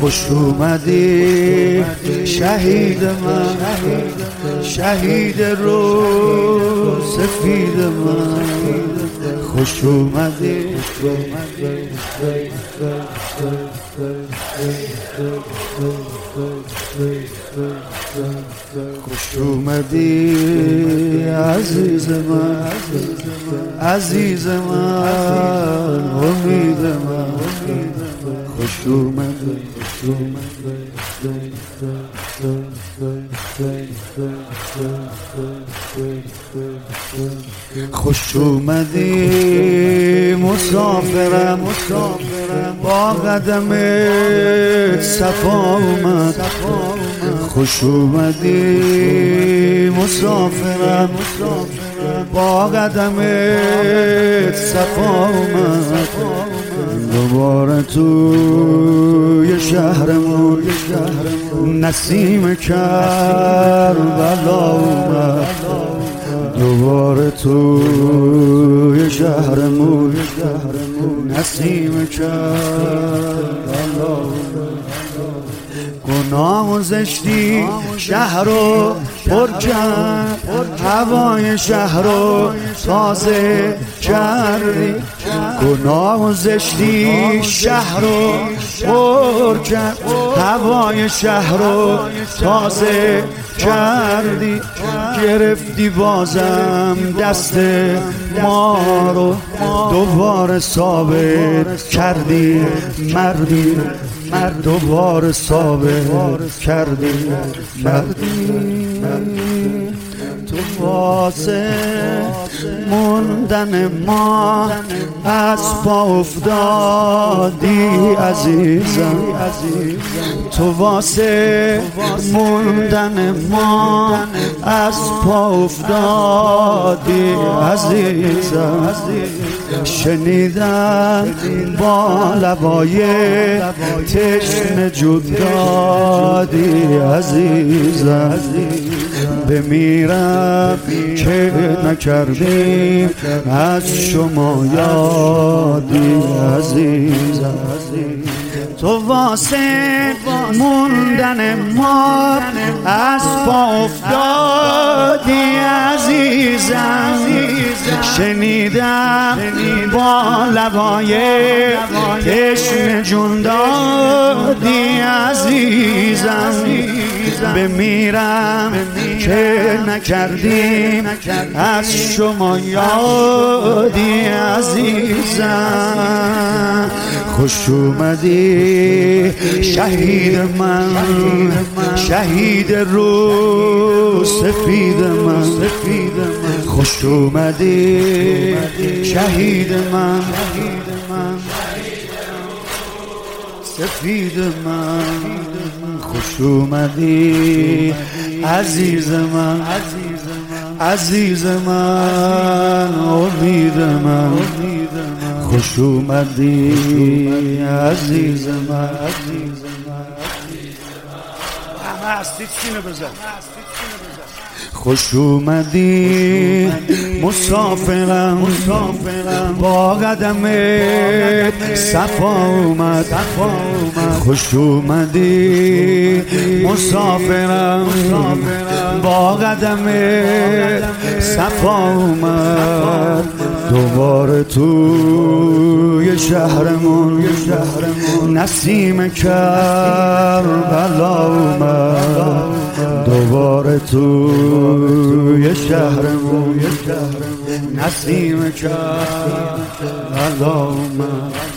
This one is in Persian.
خوش اومدی. شهید من شهید رو سفید من. خوش اومدی. خوش اومدی. عزیز من عزیز من امید من. خوش اومدی. خوش اومدی مسافرم با قدم صفا اومد. خوش اومدی مسافرم با قدم صفا اومد. دوباره تو شهرمون نسیم کربلا اومد. دوباره تو شهرمون نسیم کربلا گناه و زشتی شهر رو پر هوای شهر رو تازه کردی گناه زشتی شهر رو پر کرد هوای شهر رو تازه کردی گرفتی بازم دست ما رو دوباره ثابت کردی. مردی مرد دوباره ثابت کردی. مردی تو واسه موندن ما از پا افتادی عزیزم. تو واسه موندن ما از پا افتادی عزیزم. شنیدم با لبای تشن جود دادی عزیزم. بمیرم که نکردیم از شما یادی عزیزم تو واسه موندن ما از پا افتادی عزیزم شنیدم با لبای تشم جون دادی عزیزم بمیرم که نکردیم؟ از شما یادی عزیزم. خوش اومدی. شهید من. شهید رو سفید من. خوش اومدی. شهید من. سفید من خوش اومدی عزیز من عزیز من امید من خوش اومدی عزیز من خوش اومدی مسافرم با قدم صفا اومد خوش اومدی مسافرم با قدم صفا اومد. دوباره تو شهرمون نسیم کربلا اومد. دوباره تو شهرمون نسیم کربلا اومد.